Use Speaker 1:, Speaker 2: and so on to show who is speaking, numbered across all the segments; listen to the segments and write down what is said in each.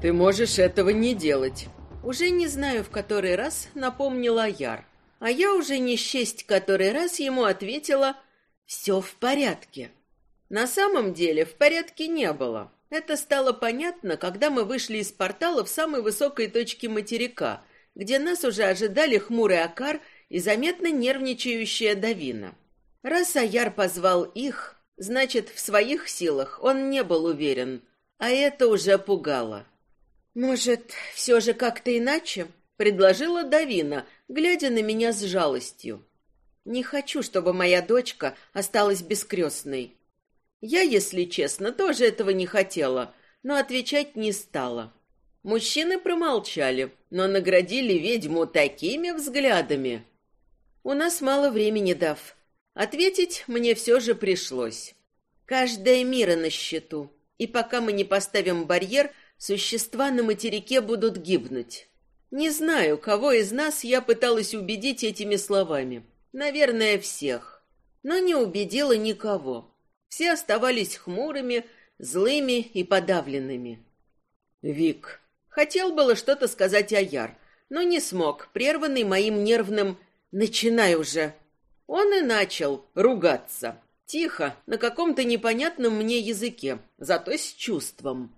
Speaker 1: Ты можешь этого не делать. Уже не знаю, в который раз напомнила Яр. А я уже не счесть который раз ему ответила «все в порядке». На самом деле в порядке не было. Это стало понятно, когда мы вышли из портала в самой высокой точке материка, где нас уже ожидали хмурый Акар и заметно нервничающая Давина. Раз Аяр позвал их, значит, в своих силах он не был уверен, а это уже пугало. «Может, все же как-то иначе?» — предложила Давина, глядя на меня с жалостью. «Не хочу, чтобы моя дочка осталась бескрестной. Я, если честно, тоже этого не хотела, но отвечать не стала. Мужчины промолчали, но наградили ведьму такими взглядами. У нас мало времени, Дав. Ответить мне все же пришлось. Каждая мира на счету, и пока мы не поставим барьер, существа на материке будут гибнуть. Не знаю, кого из нас я пыталась убедить этими словами. Наверное, всех. Но не убедила никого. Все оставались хмурыми, злыми и подавленными. Вик. Хотел было что-то сказать Аяр, но не смог, прерванный моим нервным «начинай уже». Он и начал ругаться. Тихо, на каком-то непонятном мне языке, зато с чувством.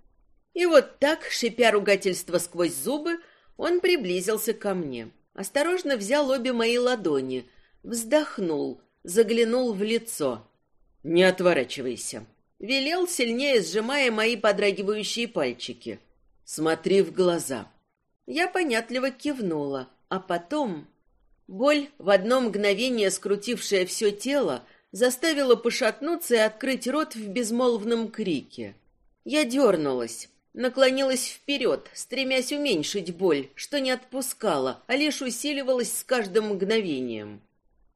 Speaker 1: И вот так, шипя ругательство сквозь зубы, он приблизился ко мне. Осторожно взял обе мои ладони, вздохнул, заглянул в лицо. «Не отворачивайся», — велел, сильнее сжимая мои подрагивающие пальчики. «Смотри в глаза». Я понятливо кивнула, а потом... Боль, в одно мгновение скрутившая все тело, заставила пошатнуться и открыть рот в безмолвном крике. Я дернулась, наклонилась вперед, стремясь уменьшить боль, что не отпускала, а лишь усиливалась с каждым мгновением.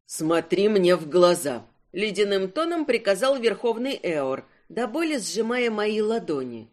Speaker 1: «Смотри мне в глаза», Ледяным тоном приказал Верховный Эор, до боли сжимая мои ладони.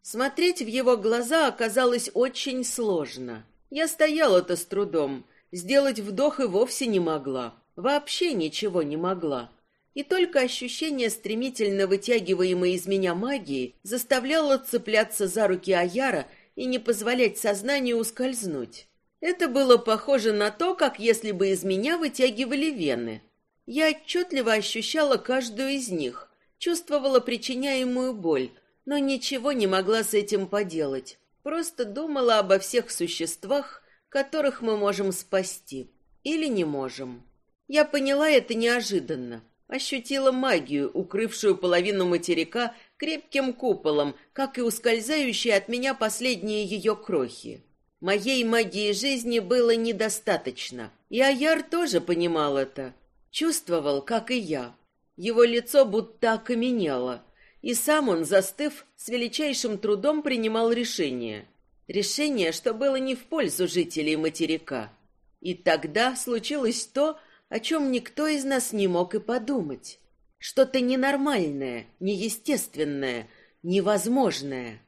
Speaker 1: Смотреть в его глаза оказалось очень сложно. Я стояла-то с трудом, сделать вдох и вовсе не могла. Вообще ничего не могла. И только ощущение стремительно вытягиваемой из меня магии заставляло цепляться за руки Аяра и не позволять сознанию ускользнуть. Это было похоже на то, как если бы из меня вытягивали вены. Я отчетливо ощущала каждую из них, чувствовала причиняемую боль, но ничего не могла с этим поделать. Просто думала обо всех существах, которых мы можем спасти. Или не можем. Я поняла это неожиданно. Ощутила магию, укрывшую половину материка крепким куполом, как и ускользающие от меня последние ее крохи. Моей магии жизни было недостаточно. И Аяр тоже понимал это. Чувствовал, как и я. Его лицо будто окаменело, и сам он, застыв, с величайшим трудом принимал решение. Решение, что было не в пользу жителей материка. И тогда случилось то, о чем никто из нас не мог и подумать. Что-то ненормальное, неестественное, невозможное.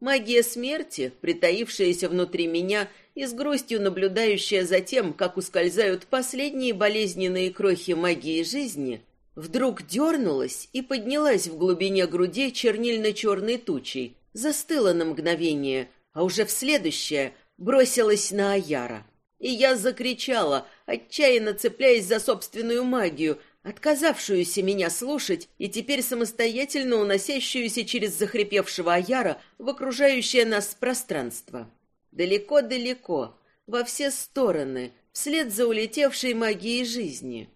Speaker 1: Магия смерти, притаившаяся внутри меня и с грустью наблюдающая за тем, как ускользают последние болезненные крохи магии жизни, вдруг дернулась и поднялась в глубине груди чернильно-черной тучей, застыла на мгновение, а уже в следующее бросилась на Аяра. И я закричала, отчаянно цепляясь за собственную магию, отказавшуюся меня слушать и теперь самостоятельно уносящуюся через захрипевшего Аяра в окружающее нас пространство. Далеко-далеко, во все стороны, вслед за улетевшей магией жизни.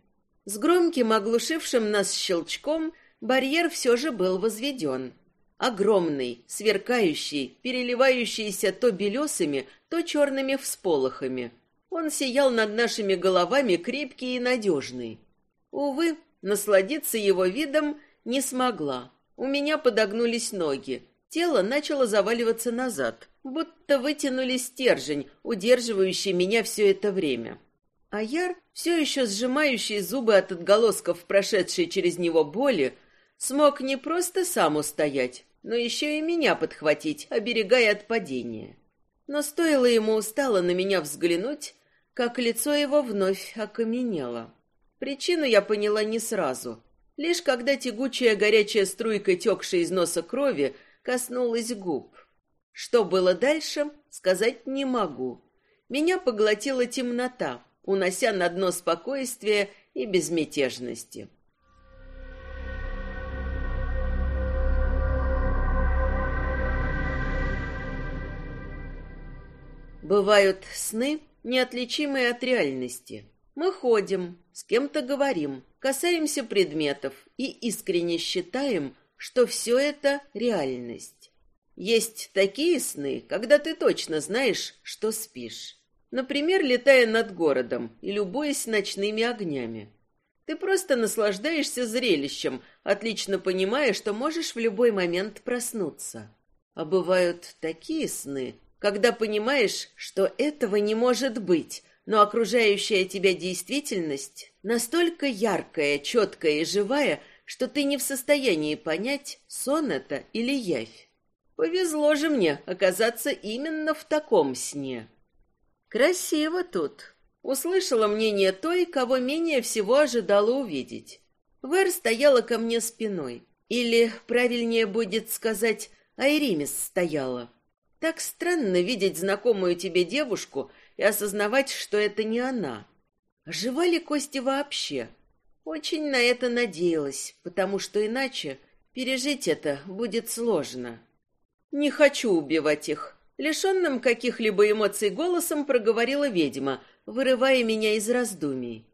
Speaker 1: С громким оглушившим нас щелчком барьер все же был возведен. Огромный, сверкающий, переливающийся то белесыми, то черными всполохами. Он сиял над нашими головами крепкий и надежный. Увы, насладиться его видом не смогла. У меня подогнулись ноги. Тело начало заваливаться назад, будто вытянули стержень, удерживающий меня все это время. А Яр, все еще сжимающий зубы от отголосков, прошедшей через него боли, смог не просто сам устоять, но еще и меня подхватить, оберегая от падения. Но стоило ему устало на меня взглянуть, как лицо его вновь окаменело. Причину я поняла не сразу. Лишь когда тягучая горячая струйка, текшая из носа крови, коснулась губ. Что было дальше, сказать не могу. Меня поглотила темнота, унося на дно спокойствия и безмятежности. Бывают сны, неотличимые от реальности. Мы ходим, с кем-то говорим, касаемся предметов и искренне считаем, что все это реальность. Есть такие сны, когда ты точно знаешь, что спишь. Например, летая над городом и любуясь ночными огнями. Ты просто наслаждаешься зрелищем, отлично понимая, что можешь в любой момент проснуться. А бывают такие сны, когда понимаешь, что этого не может быть, но окружающая тебя действительность настолько яркая, четкая и живая, что ты не в состоянии понять, сон это или явь. Повезло же мне оказаться именно в таком сне. Красиво тут. Услышала мнение той, кого менее всего ожидала увидеть. Вэр стояла ко мне спиной. Или, правильнее будет сказать, Айримис стояла. Так странно видеть знакомую тебе девушку и осознавать, что это не она. Жива ли Кости вообще? Очень на это надеялась, потому что иначе пережить это будет сложно. Не хочу убивать их. Лишенным каких-либо эмоций голосом проговорила ведьма, вырывая меня из раздумий.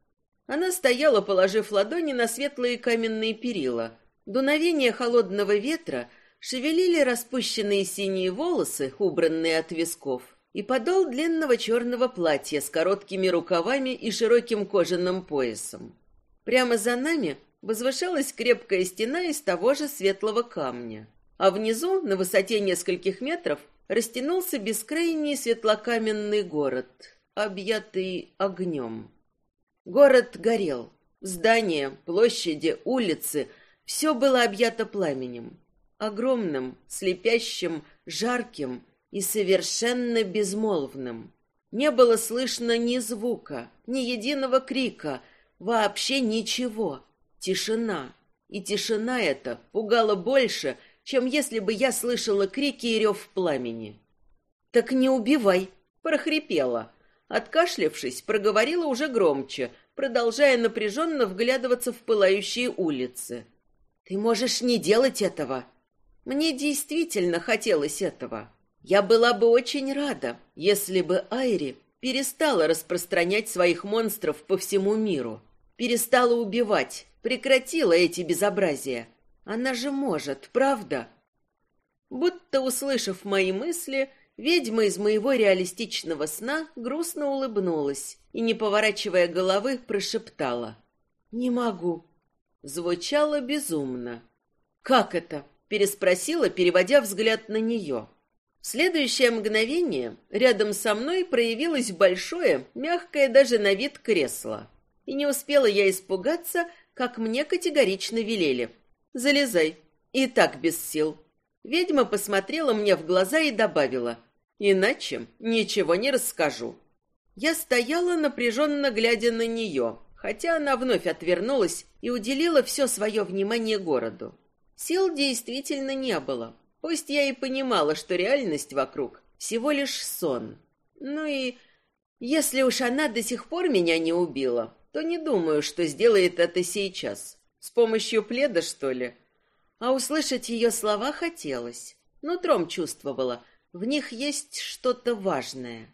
Speaker 1: Она стояла, положив ладони на светлые каменные перила. Дуновение холодного ветра шевелили распущенные синие волосы, убранные от висков, и подол длинного черного платья с короткими рукавами и широким кожаным поясом. Прямо за нами возвышалась крепкая стена из того же светлого камня, а внизу, на высоте нескольких метров, растянулся бескрайний светлокаменный город, объятый огнем. Город горел. Здания, площади, улицы — все было объято пламенем огромным, слепящим, жарким и совершенно безмолвным. Не было слышно ни звука, ни единого крика, вообще ничего. Тишина. И тишина эта пугала больше, чем если бы я слышала крики и рев пламени. «Так не убивай!» — прохрипела. Откашлявшись, проговорила уже громче, продолжая напряженно вглядываться в пылающие улицы. «Ты можешь не делать этого!» Мне действительно хотелось этого. Я была бы очень рада, если бы Айри перестала распространять своих монстров по всему миру, перестала убивать, прекратила эти безобразия. Она же может, правда? Будто услышав мои мысли, ведьма из моего реалистичного сна грустно улыбнулась и, не поворачивая головы, прошептала. «Не могу». Звучало безумно. «Как это? Переспросила, переводя взгляд на нее. В следующее мгновение рядом со мной проявилось большое, мягкое даже на вид кресло. И не успела я испугаться, как мне категорично велели. «Залезай». И так без сил. Ведьма посмотрела мне в глаза и добавила. «Иначе ничего не расскажу». Я стояла, напряженно глядя на нее, хотя она вновь отвернулась и уделила все свое внимание городу. Сил действительно не было. Пусть я и понимала, что реальность вокруг всего лишь сон. Ну и если уж она до сих пор меня не убила, то не думаю, что сделает это сейчас. С помощью пледа, что ли? А услышать ее слова хотелось. Нутром чувствовала, в них есть что-то важное.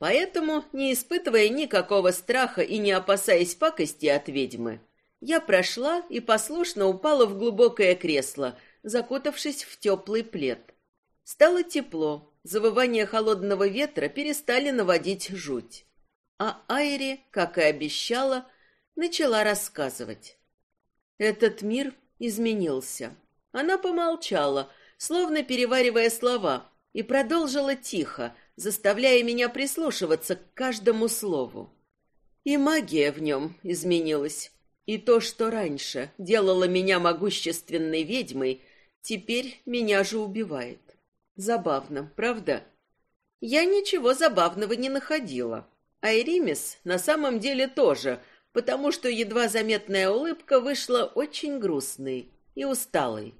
Speaker 1: Поэтому, не испытывая никакого страха и не опасаясь пакости от ведьмы, я прошла и послушно упала в глубокое кресло, закутавшись в теплый плед. Стало тепло, завывания холодного ветра перестали наводить жуть. А Айри, как и обещала, начала рассказывать. Этот мир изменился. Она помолчала, словно переваривая слова, и продолжила тихо, заставляя меня прислушиваться к каждому слову. И магия в нем изменилась. И то, что раньше делало меня могущественной ведьмой, теперь меня же убивает. Забавно, правда? Я ничего забавного не находила. А Иримис на самом деле тоже, потому что едва заметная улыбка вышла очень грустной и усталой.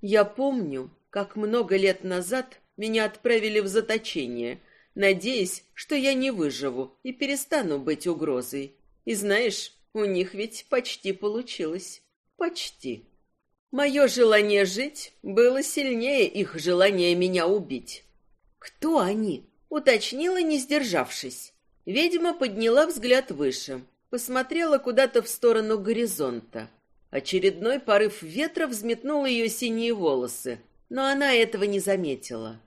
Speaker 1: Я помню, как много лет назад Меня отправили в заточение, надеясь, что я не выживу и перестану быть угрозой. И знаешь, у них ведь почти получилось. Почти. Мое желание жить было сильнее их желания меня убить. «Кто они?» — уточнила, не сдержавшись. Ведьма подняла взгляд выше, посмотрела куда-то в сторону горизонта. Очередной порыв ветра взметнул ее синие волосы, но она этого не заметила.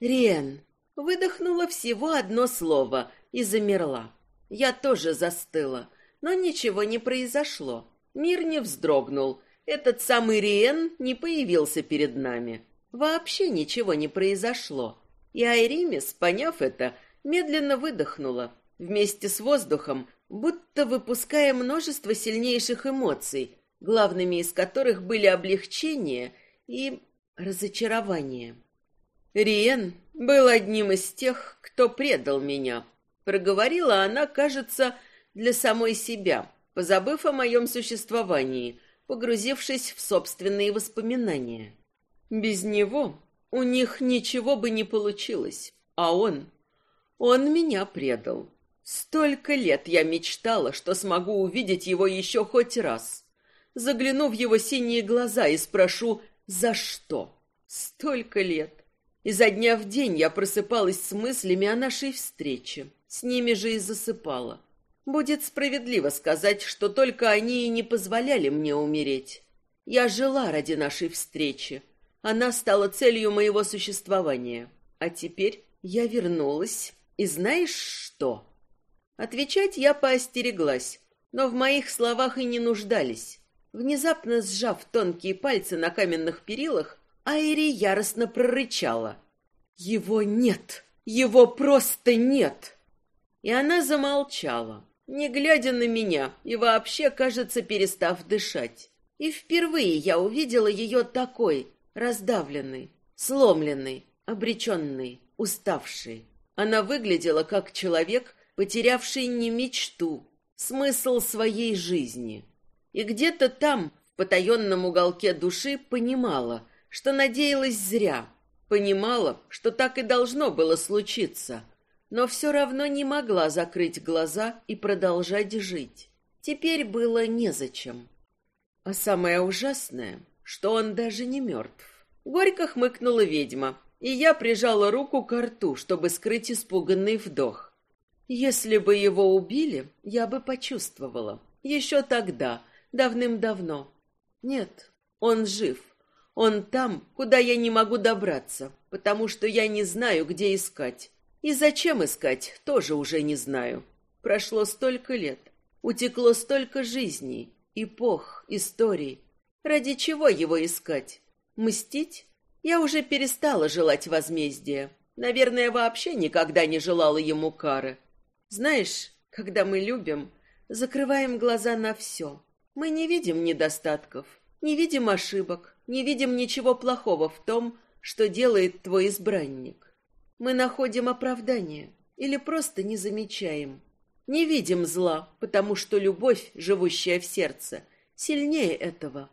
Speaker 1: «Рен!» — выдохнула всего одно слово и замерла. Я тоже застыла, но ничего не произошло. Мир не вздрогнул, этот самый Риен не появился перед нами. Вообще ничего не произошло. И Айримис, поняв это, медленно выдохнула, вместе с воздухом, будто выпуская множество сильнейших эмоций, главными из которых были облегчение и разочарование. Риен был одним из тех, кто предал меня. Проговорила она, кажется, для самой себя, позабыв о моем существовании, погрузившись в собственные воспоминания. Без него у них ничего бы не получилось, а он... Он меня предал. Столько лет я мечтала, что смогу увидеть его еще хоть раз. Загляну в его синие глаза и спрошу, за что? Столько лет. Изо дня в день я просыпалась с мыслями о нашей встрече. С ними же и засыпала. Будет справедливо сказать, что только они и не позволяли мне умереть. Я жила ради нашей встречи. Она стала целью моего существования. А теперь я вернулась. И знаешь что? Отвечать я поостереглась, но в моих словах и не нуждались. Внезапно сжав тонкие пальцы на каменных перилах, Айри яростно прорычала. «Его нет! Его просто нет!» И она замолчала не глядя на меня и вообще, кажется, перестав дышать. И впервые я увидела ее такой, раздавленной, сломленной, обреченной, уставшей. Она выглядела как человек, потерявший не мечту, смысл своей жизни. И где-то там, в потаенном уголке души, понимала, что надеялась зря, понимала, что так и должно было случиться — но все равно не могла закрыть глаза и продолжать жить. Теперь было незачем. А самое ужасное, что он даже не мертв. Горько хмыкнула ведьма, и я прижала руку к рту, чтобы скрыть испуганный вдох. Если бы его убили, я бы почувствовала. Еще тогда, давным-давно. Нет, он жив. Он там, куда я не могу добраться, потому что я не знаю, где искать. И зачем искать, тоже уже не знаю. Прошло столько лет, утекло столько жизней, эпох, историй. Ради чего его искать? Мстить? Я уже перестала желать возмездия. Наверное, вообще никогда не желала ему кары. Знаешь, когда мы любим, закрываем глаза на все. Мы не видим недостатков, не видим ошибок, не видим ничего плохого в том, что делает твой избранник. Мы находим оправдание или просто не замечаем. Не видим зла, потому что любовь, живущая в сердце, сильнее этого.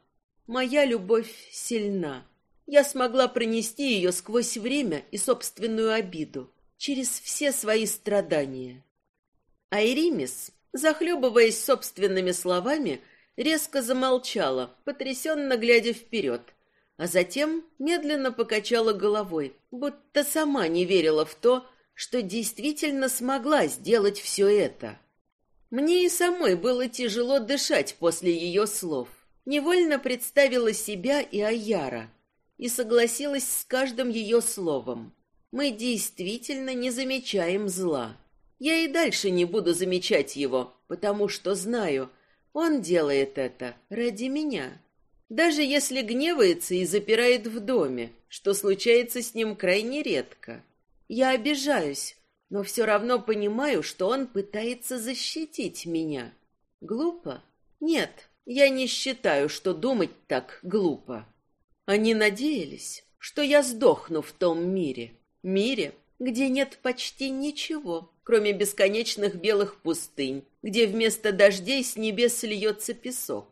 Speaker 1: Моя любовь сильна. Я смогла пронести ее сквозь время и собственную обиду, через все свои страдания. Айримис, захлебываясь собственными словами, резко замолчала, потрясенно глядя вперед, а затем медленно покачала головой, будто сама не верила в то, что действительно смогла сделать все это. Мне и самой было тяжело дышать после ее слов. Невольно представила себя и Аяра и согласилась с каждым ее словом. Мы действительно не замечаем зла. Я и дальше не буду замечать его, потому что знаю, он делает это ради меня даже если гневается и запирает в доме, что случается с ним крайне редко. Я обижаюсь, но все равно понимаю, что он пытается защитить меня. Глупо? Нет, я не считаю, что думать так глупо. Они надеялись, что я сдохну в том мире. Мире, где нет почти ничего, кроме бесконечных белых пустынь, где вместо дождей с небес льется песок.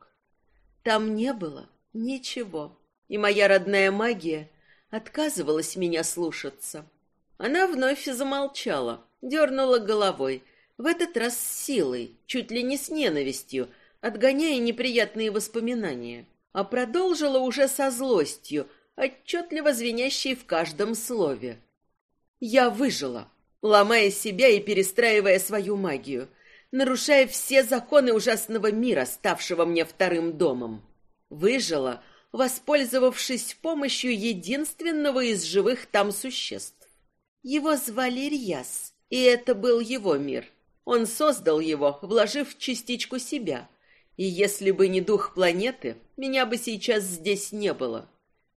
Speaker 1: Там не было ничего. И моя родная магия, отказывалась меня слушаться. Она вновь замолчала, дернула головой, в этот раз с силой, чуть ли не с ненавистью, отгоняя неприятные воспоминания, а продолжила уже со злостью, отчетливо звенящей в каждом слове. «Я выжила, ломая себя и перестраивая свою магию, нарушая все законы ужасного мира, ставшего мне вторым домом. Выжила, воспользовавшись помощью единственного из живых там существ. Его звали Ильяс, и это был его мир. Он создал его, вложив частичку себя. И если бы не дух планеты, меня бы сейчас здесь не было.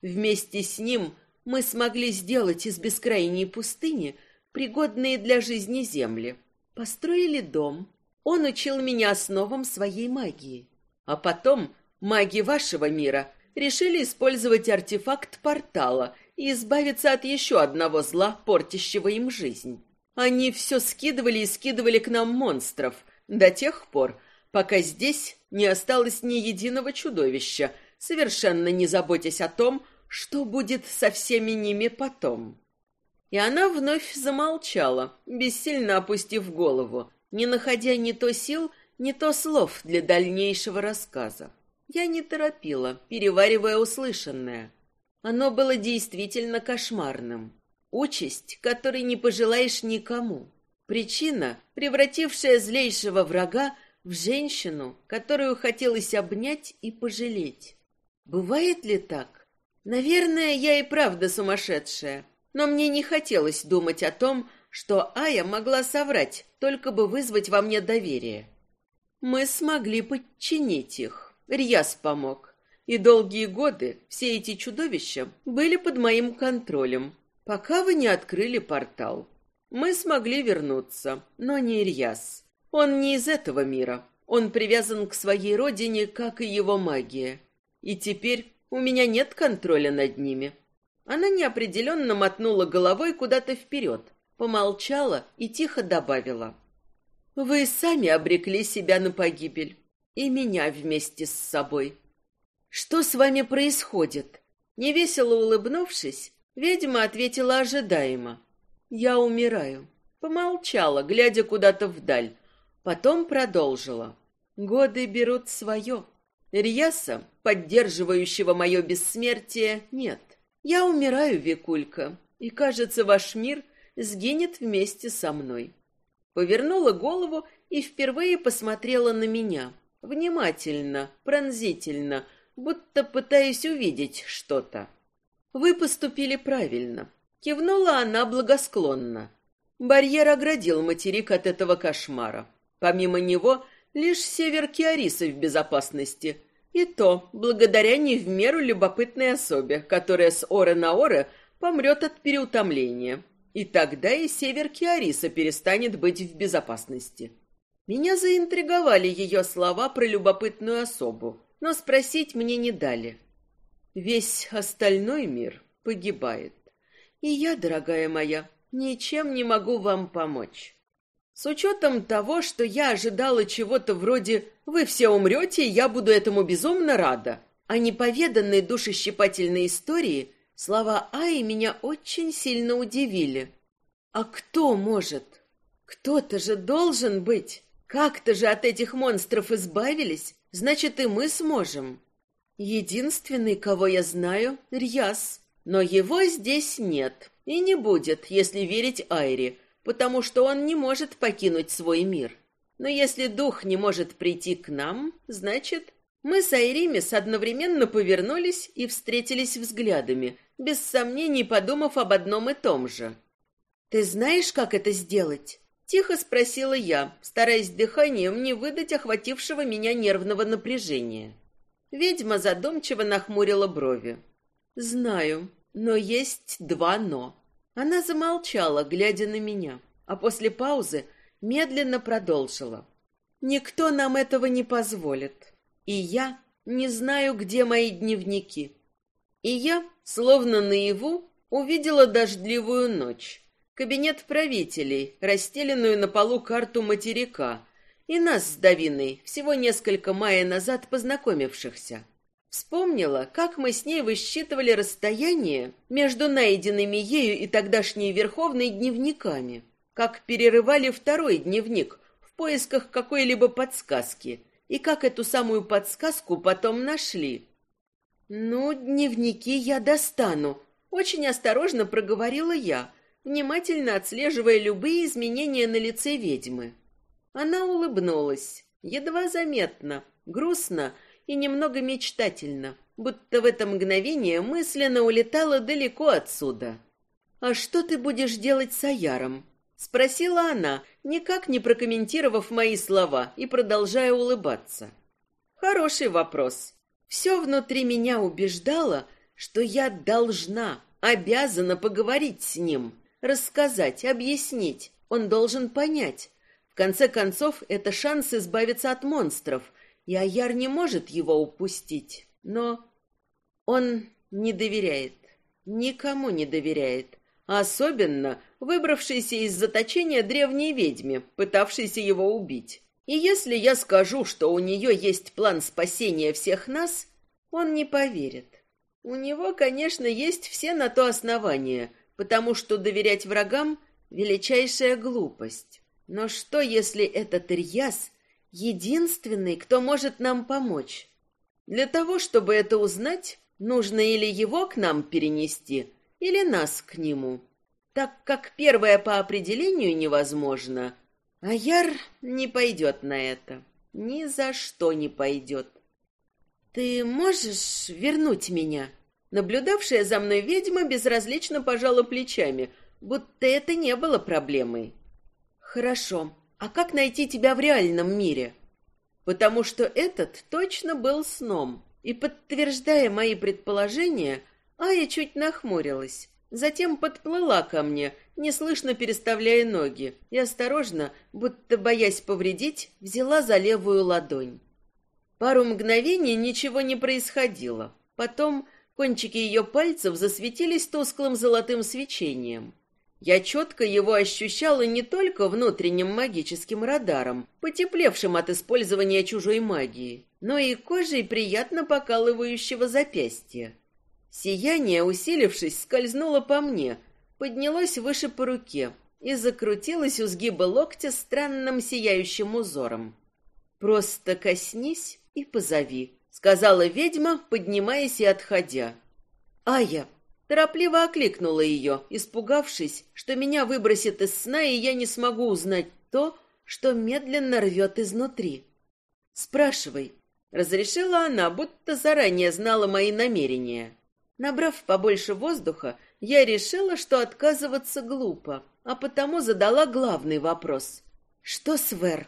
Speaker 1: Вместе с ним мы смогли сделать из бескрайней пустыни пригодные для жизни земли. Построили дом. Он учил меня основам своей магии. А потом маги вашего мира решили использовать артефакт портала и избавиться от еще одного зла, портящего им жизнь. Они все скидывали и скидывали к нам монстров до тех пор, пока здесь не осталось ни единого чудовища, совершенно не заботясь о том, что будет со всеми ними потом. И она вновь замолчала, бессильно опустив голову, не находя ни то сил, ни то слов для дальнейшего рассказа. Я не торопила, переваривая услышанное. Оно было действительно кошмарным. Участь, которой не пожелаешь никому. Причина, превратившая злейшего врага в женщину, которую хотелось обнять и пожалеть. Бывает ли так? Наверное, я и правда сумасшедшая, но мне не хотелось думать о том, что Ая могла соврать, только бы вызвать во мне доверие. Мы смогли подчинить их. Рьяс помог. И долгие годы все эти чудовища были под моим контролем, пока вы не открыли портал. Мы смогли вернуться, но не Ирьяс. Он не из этого мира. Он привязан к своей родине, как и его магия. И теперь у меня нет контроля над ними. Она неопределенно мотнула головой куда-то вперед, помолчала и тихо добавила. «Вы сами обрекли себя на погибель и меня вместе с собой. Что с вами происходит? Невесело улыбнувшись, ведьма ответила ожидаемо. Я умираю. Помолчала, глядя куда-то вдаль. Потом продолжила. Годы берут свое. Рьяса, поддерживающего мое бессмертие, нет. Я умираю, Викулька, и, кажется, ваш мир сгинет вместе со мной. Повернула голову и впервые посмотрела на меня. Внимательно, пронзительно, будто пытаясь увидеть что-то. Вы поступили правильно. Кивнула она благосклонно. Барьер оградил материк от этого кошмара. Помимо него, лишь север Киарисы в безопасности. И то, благодаря не в меру любопытной особе, которая с ора на ора помрет от переутомления. И тогда и север Киариса перестанет быть в безопасности. Меня заинтриговали ее слова про любопытную особу, но спросить мне не дали. Весь остальной мир погибает. И я, дорогая моя, ничем не могу вам помочь. С учетом того, что я ожидала чего-то вроде «Вы все умрете, и я буду этому безумно рада», а неповеданной душещипательной истории, слова Аи меня очень сильно удивили. А кто может? Кто-то же должен быть. Как-то же от этих монстров избавились, значит, и мы сможем. Единственный, кого я знаю, — Рьяс. Но его здесь нет и не будет, если верить Айре, потому что он не может покинуть свой мир. Но если дух не может прийти к нам, значит, мы с Айримис одновременно повернулись и встретились взглядами, без сомнений подумав об одном и том же. «Ты знаешь, как это сделать?» Тихо спросила я, стараясь дыханием не выдать охватившего меня нервного напряжения. Ведьма задумчиво нахмурила брови. «Знаю, но есть два «но». Она замолчала, глядя на меня, а после паузы медленно продолжила. «Никто нам этого не позволит. И я не знаю, где мои дневники». И я, словно наяву, увидела дождливую ночь, кабинет правителей, расстеленную на полу карту материка, и нас с Давиной, всего несколько мая назад познакомившихся. Вспомнила, как мы с ней высчитывали расстояние между найденными ею и тогдашней Верховной дневниками, как перерывали второй дневник в поисках какой-либо подсказки, и как эту самую подсказку потом нашли. «Ну, дневники я достану», — очень осторожно проговорила я, внимательно отслеживая любые изменения на лице ведьмы. Она улыбнулась, едва заметно, грустно и немного мечтательно, будто в это мгновение мысленно улетала далеко отсюда. «А что ты будешь делать с Аяром?» — спросила она, никак не прокомментировав мои слова и продолжая улыбаться. «Хороший вопрос. Все внутри меня убеждало, что я должна, обязана поговорить с ним, рассказать, объяснить. Он должен понять. В конце концов, это шанс избавиться от монстров, и Аяр не может его упустить. Но он не доверяет, никому не доверяет, особенно выбравшейся из заточения древней ведьме, пытавшейся его убить. И если я скажу, что у нее есть план спасения всех нас, он не поверит. У него, конечно, есть все на то основания, потому что доверять врагам — величайшая глупость. Но что, если этот Ирьяс единственный, кто может нам помочь. Для того, чтобы это узнать, нужно или его к нам перенести, или нас к нему. Так как первое по определению невозможно, а Яр не пойдет на это. Ни за что не пойдет. «Ты можешь вернуть меня?» Наблюдавшая за мной ведьма безразлично пожала плечами, будто это не было проблемой. «Хорошо. А как найти тебя в реальном мире? Потому что этот точно был сном. И, подтверждая мои предположения, Ая чуть нахмурилась. Затем подплыла ко мне, неслышно переставляя ноги, и осторожно, будто боясь повредить, взяла за левую ладонь. Пару мгновений ничего не происходило. Потом кончики ее пальцев засветились тусклым золотым свечением. Я четко его ощущала не только внутренним магическим радаром, потеплевшим от использования чужой магии, но и кожей приятно покалывающего запястья. Сияние, усилившись, скользнуло по мне, поднялось выше по руке и закрутилось у сгиба локтя странным сияющим узором. «Просто коснись и позови», — сказала ведьма, поднимаясь и отходя. «Ая, Торопливо окликнула ее, испугавшись, что меня выбросит из сна, и я не смогу узнать то, что медленно рвет изнутри. «Спрашивай», — разрешила она, будто заранее знала мои намерения. Набрав побольше воздуха, я решила, что отказываться глупо, а потому задала главный вопрос. «Что с Вер?»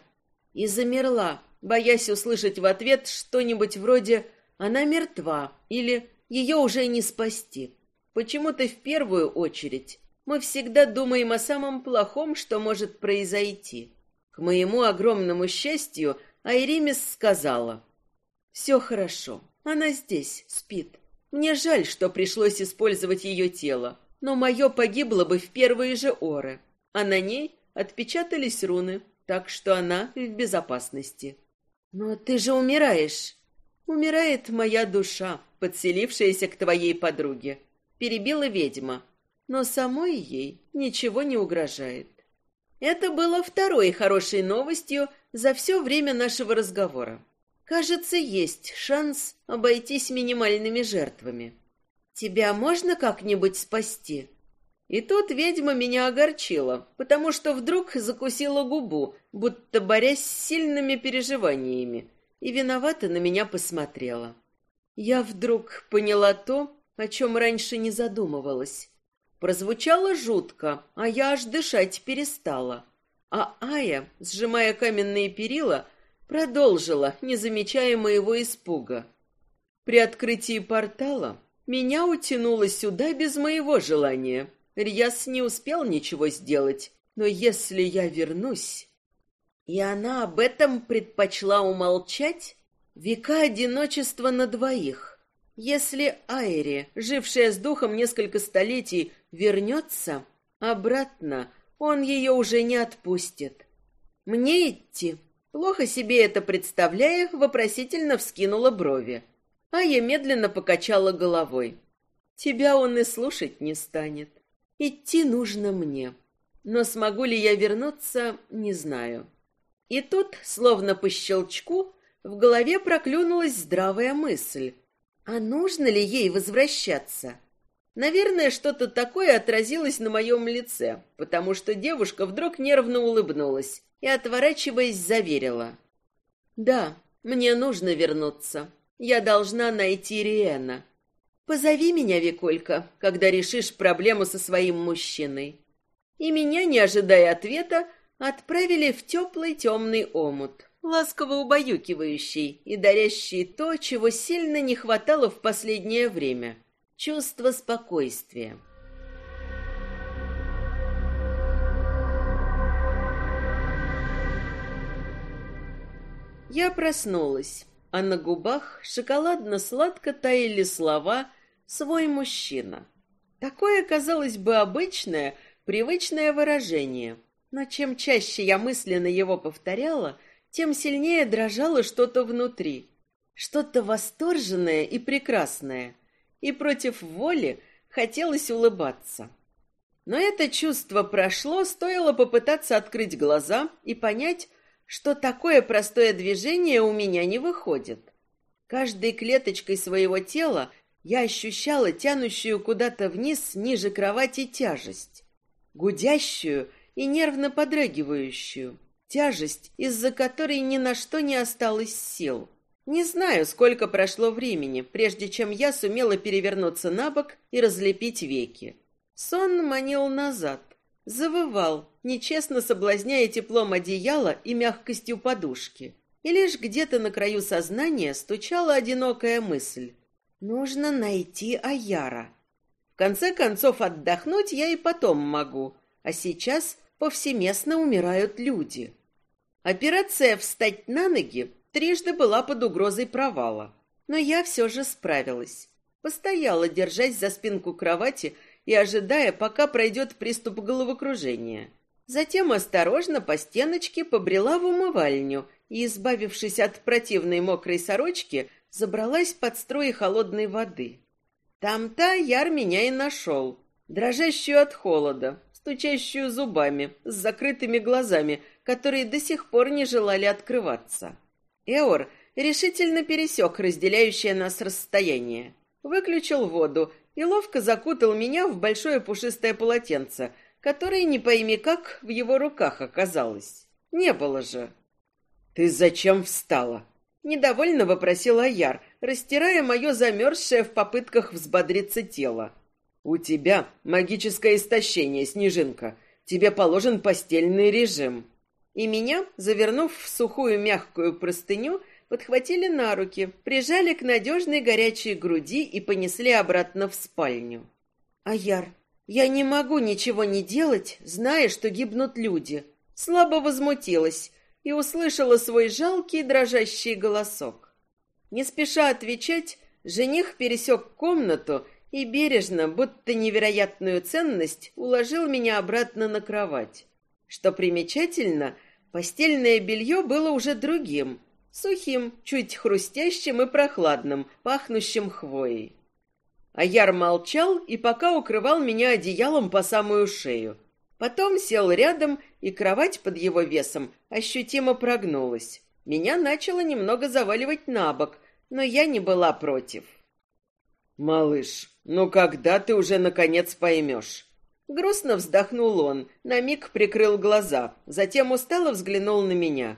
Speaker 1: И замерла, боясь услышать в ответ что-нибудь вроде «она мертва» или «ее уже не спасти». Почему-то в первую очередь мы всегда думаем о самом плохом, что может произойти. К моему огромному счастью, Айримис сказала. «Все хорошо. Она здесь, спит. Мне жаль, что пришлось использовать ее тело, но мое погибло бы в первые же оры, а на ней отпечатались руны, так что она в безопасности». «Но ты же умираешь!» «Умирает моя душа, подселившаяся к твоей подруге перебила ведьма, но самой ей ничего не угрожает. Это было второй хорошей новостью за все время нашего разговора. Кажется, есть шанс обойтись минимальными жертвами. Тебя можно как-нибудь спасти? И тут ведьма меня огорчила, потому что вдруг закусила губу, будто борясь с сильными переживаниями, и виновато на меня посмотрела. Я вдруг поняла то, о чем раньше не задумывалась. Прозвучало жутко, а я аж дышать перестала. А Ая, сжимая каменные перила, продолжила, не замечая моего испуга. При открытии портала меня утянуло сюда без моего желания. Рьяс не успел ничего сделать, но если я вернусь... И она об этом предпочла умолчать? Века одиночества на двоих. Если Айри, жившая с духом несколько столетий, вернется обратно, он ее уже не отпустит. Мне идти? Плохо себе это представляя, вопросительно вскинула брови. А я медленно покачала головой. Тебя он и слушать не станет. Идти нужно мне. Но смогу ли я вернуться, не знаю. И тут, словно по щелчку, в голове проклюнулась здравая мысль. А нужно ли ей возвращаться? Наверное, что-то такое отразилось на моем лице, потому что девушка вдруг нервно улыбнулась и, отворачиваясь, заверила. «Да, мне нужно вернуться. Я должна найти Риэна. Позови меня, Виколька, когда решишь проблему со своим мужчиной». И меня, не ожидая ответа, отправили в теплый темный омут, ласково убаюкивающий и дарящий то, чего сильно не хватало в последнее время — чувство спокойствия. Я проснулась, а на губах шоколадно-сладко таяли слова «свой мужчина». Такое, казалось бы, обычное, привычное выражение. Но чем чаще я мысленно его повторяла, тем сильнее дрожало что-то внутри. Что-то восторженное и прекрасное. И против воли хотелось улыбаться. Но это чувство прошло, стоило попытаться открыть глаза и понять, что такое простое движение у меня не выходит. Каждой клеточкой своего тела я ощущала тянущую куда-то вниз, ниже кровати тяжесть, гудящую и нервно подрагивающую, тяжесть, из-за которой ни на что не осталось сил. Не знаю, сколько прошло времени, прежде чем я сумела перевернуться на бок и разлепить веки. Сон манил назад, Завывал, нечестно соблазняя теплом одеяла и мягкостью подушки. И лишь где-то на краю сознания стучала одинокая мысль. Нужно найти Аяра. В конце концов, отдохнуть я и потом могу, а сейчас повсеместно умирают люди. Операция «Встать на ноги» трижды была под угрозой провала, но я все же справилась. Постояла, держась за спинку кровати и ожидая, пока пройдет приступ головокружения. Затем осторожно по стеночке побрела в умывальню и, избавившись от противной мокрой сорочки, забралась под струи холодной воды. Там-то Яр меня и нашел, дрожащую от холода, стучащую зубами, с закрытыми глазами, которые до сих пор не желали открываться. Эор решительно пересек разделяющее нас расстояние, выключил воду и ловко закутал меня в большое пушистое полотенце, которое, не пойми как, в его руках оказалось. Не было же. «Ты зачем встала?» — недовольно вопросил Аяр, растирая мое замерзшее в попытках взбодриться тело. «У тебя магическое истощение, Снежинка. Тебе положен постельный режим». И меня, завернув в сухую мягкую простыню, подхватили на руки, прижали к надежной горячей груди и понесли обратно в спальню. «Аяр, я не могу ничего не делать, зная, что гибнут люди», слабо возмутилась и услышала свой жалкий дрожащий голосок. Не спеша отвечать, жених пересек комнату и бережно, будто невероятную ценность, уложил меня обратно на кровать. Что примечательно, постельное белье было уже другим — Сухим, чуть хрустящим и прохладным, пахнущим хвоей. Аяр молчал и пока укрывал меня одеялом по самую шею. Потом сел рядом, и кровать под его весом ощутимо прогнулась. Меня начало немного заваливать на бок, но я не была против. «Малыш, ну когда ты уже наконец поймешь?» Грустно вздохнул он, на миг прикрыл глаза, затем устало взглянул на меня.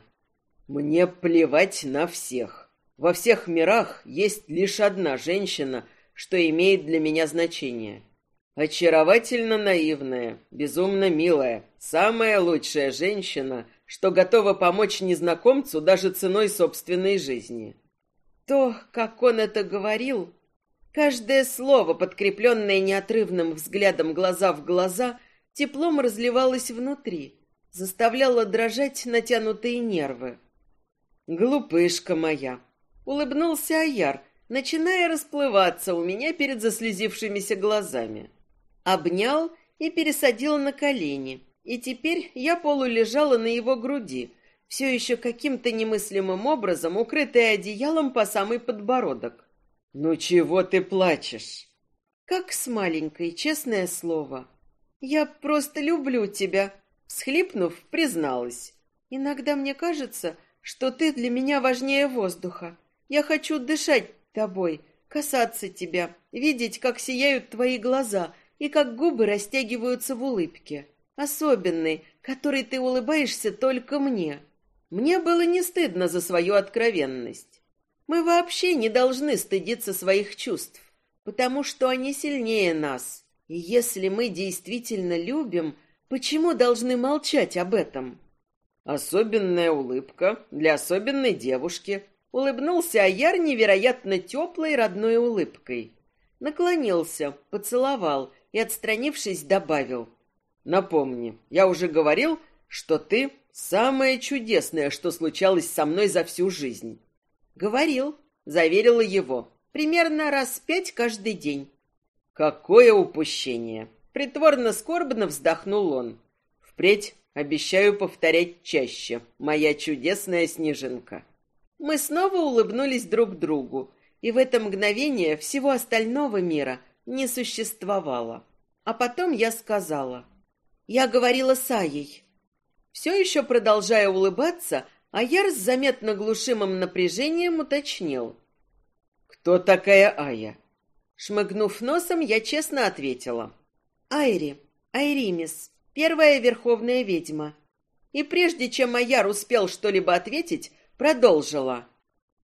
Speaker 1: Мне плевать на всех. Во всех мирах есть лишь одна женщина, что имеет для меня значение. Очаровательно наивная, безумно милая, самая лучшая женщина, что готова помочь незнакомцу даже ценой собственной жизни. То, как он это говорил, каждое слово, подкрепленное неотрывным взглядом глаза в глаза, теплом разливалось внутри, заставляло дрожать натянутые нервы. «Глупышка моя!» — улыбнулся Аяр, начиная расплываться у меня перед заслезившимися глазами. Обнял и пересадил на колени, и теперь я полулежала на его груди, все еще каким-то немыслимым образом укрытая одеялом по самый подбородок. Ну чего ты плачешь? Как с маленькой, честное слово. Я просто люблю тебя, всхлипнув, призналась. Иногда мне кажется, что ты для меня важнее воздуха. Я хочу дышать тобой, касаться тебя, видеть, как сияют твои глаза и как губы растягиваются в улыбке. Особенной, которой ты улыбаешься только мне. Мне было не стыдно за свою откровенность. Мы вообще не должны стыдиться своих чувств, потому что они сильнее нас. И если мы действительно любим, почему должны молчать об этом? Особенная улыбка для особенной девушки. Улыбнулся Аяр невероятно теплой родной улыбкой. Наклонился, поцеловал и, отстранившись, добавил. «Напомни, я уже говорил, что ты самое чудесное, что случалось со мной за всю жизнь». «Говорил», — заверила его. «Примерно раз пять каждый день». «Какое упущение!» Притворно скорбно вздохнул он. «Впредь Обещаю повторять чаще, моя чудесная снежинка. Мы снова улыбнулись друг другу, и в это мгновение всего остального мира не существовало. А потом я сказала. Я говорила с Аей. Все еще продолжая улыбаться, Аяр с заметно глушимым напряжением уточнил. «Кто такая Ая?» Шмыгнув носом, я честно ответила. «Айри, Айримис, первая верховная ведьма. И прежде чем Майяр успел что-либо ответить, продолжила.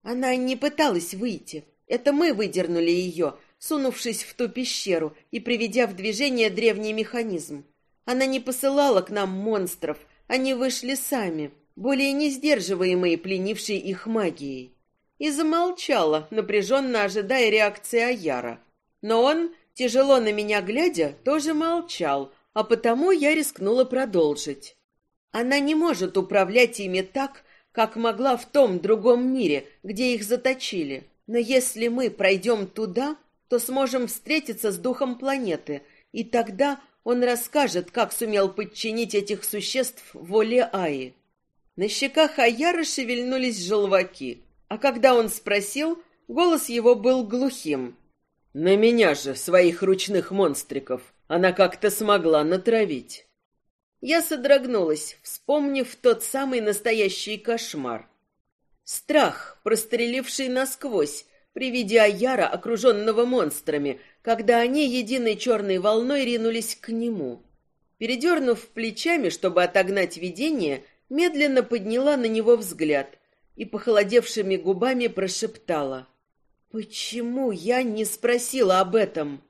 Speaker 1: Она не пыталась выйти. Это мы выдернули ее, сунувшись в ту пещеру и приведя в движение древний механизм. Она не посылала к нам монстров, они вышли сами, более не сдерживаемые пленившей их магией. И замолчала, напряженно ожидая реакции Аяра. Но он, тяжело на меня глядя, тоже молчал, а потому я рискнула продолжить. Она не может управлять ими так, как могла в том другом мире, где их заточили. Но если мы пройдем туда, то сможем встретиться с духом планеты, и тогда он расскажет, как сумел подчинить этих существ воле Аи. На щеках Аяра шевельнулись желваки, а когда он спросил, голос его был глухим. «На меня же, своих ручных монстриков, она как-то смогла натравить. Я содрогнулась, вспомнив тот самый настоящий кошмар. Страх, простреливший насквозь, при виде Аяра, окруженного монстрами, когда они единой черной волной ринулись к нему. Передернув плечами, чтобы отогнать видение, медленно подняла на него взгляд и похолодевшими губами прошептала. «Почему я не спросила об этом?»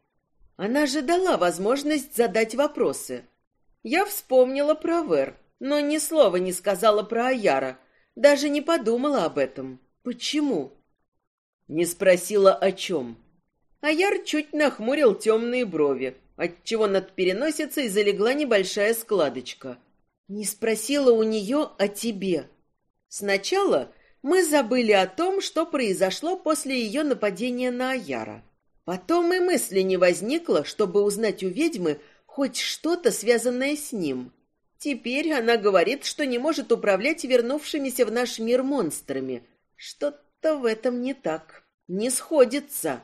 Speaker 1: Она же дала возможность задать вопросы. Я вспомнила про Вер, но ни слова не сказала про Аяра, даже не подумала об этом. Почему? Не спросила о чем. Аяр чуть нахмурил темные брови, отчего над переносицей залегла небольшая складочка. Не спросила у нее о тебе. Сначала мы забыли о том, что произошло после ее нападения на Аяра. Потом и мысли не возникло, чтобы узнать у ведьмы хоть что-то, связанное с ним. Теперь она говорит, что не может управлять вернувшимися в наш мир монстрами. Что-то в этом не так. Не сходится.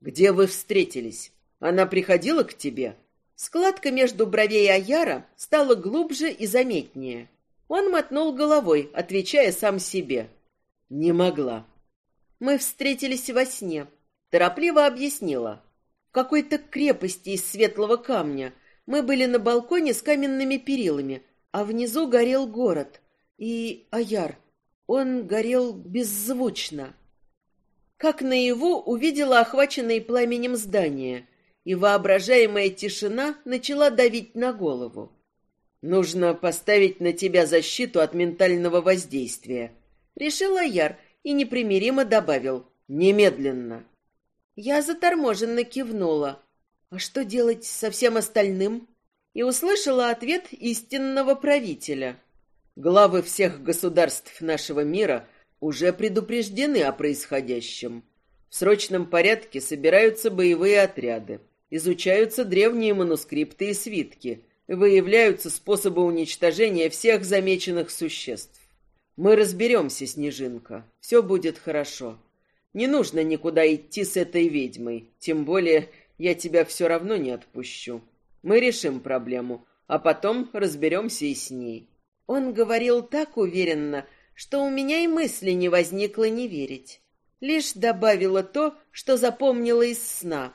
Speaker 1: Где вы встретились? Она приходила к тебе? Складка между бровей Аяра стала глубже и заметнее. Он мотнул головой, отвечая сам себе. Не могла. Мы встретились во сне. Торопливо объяснила. В какой-то крепости из светлого камня. Мы были на балконе с каменными перилами, а внизу горел город. И Аяр, он горел беззвучно. Как наяву увидела охваченное пламенем здание, и воображаемая тишина начала давить на голову. «Нужно поставить на тебя защиту от ментального воздействия», — решил Аяр и непримиримо добавил «немедленно». Я заторможенно кивнула. А что делать со всем остальным? И услышала ответ истинного правителя. Главы всех государств нашего мира уже предупреждены о происходящем. В срочном порядке собираются боевые отряды, изучаются древние манускрипты и свитки, выявляются способы уничтожения всех замеченных существ. Мы разберемся, Снежинка, все будет хорошо. Не нужно никуда идти с этой ведьмой, тем более я тебя все равно не отпущу. Мы решим проблему, а потом разберемся и с ней».
Speaker 2: Он говорил так уверенно, что у меня и мысли не возникло не верить. Лишь добавила то, что запомнила из сна.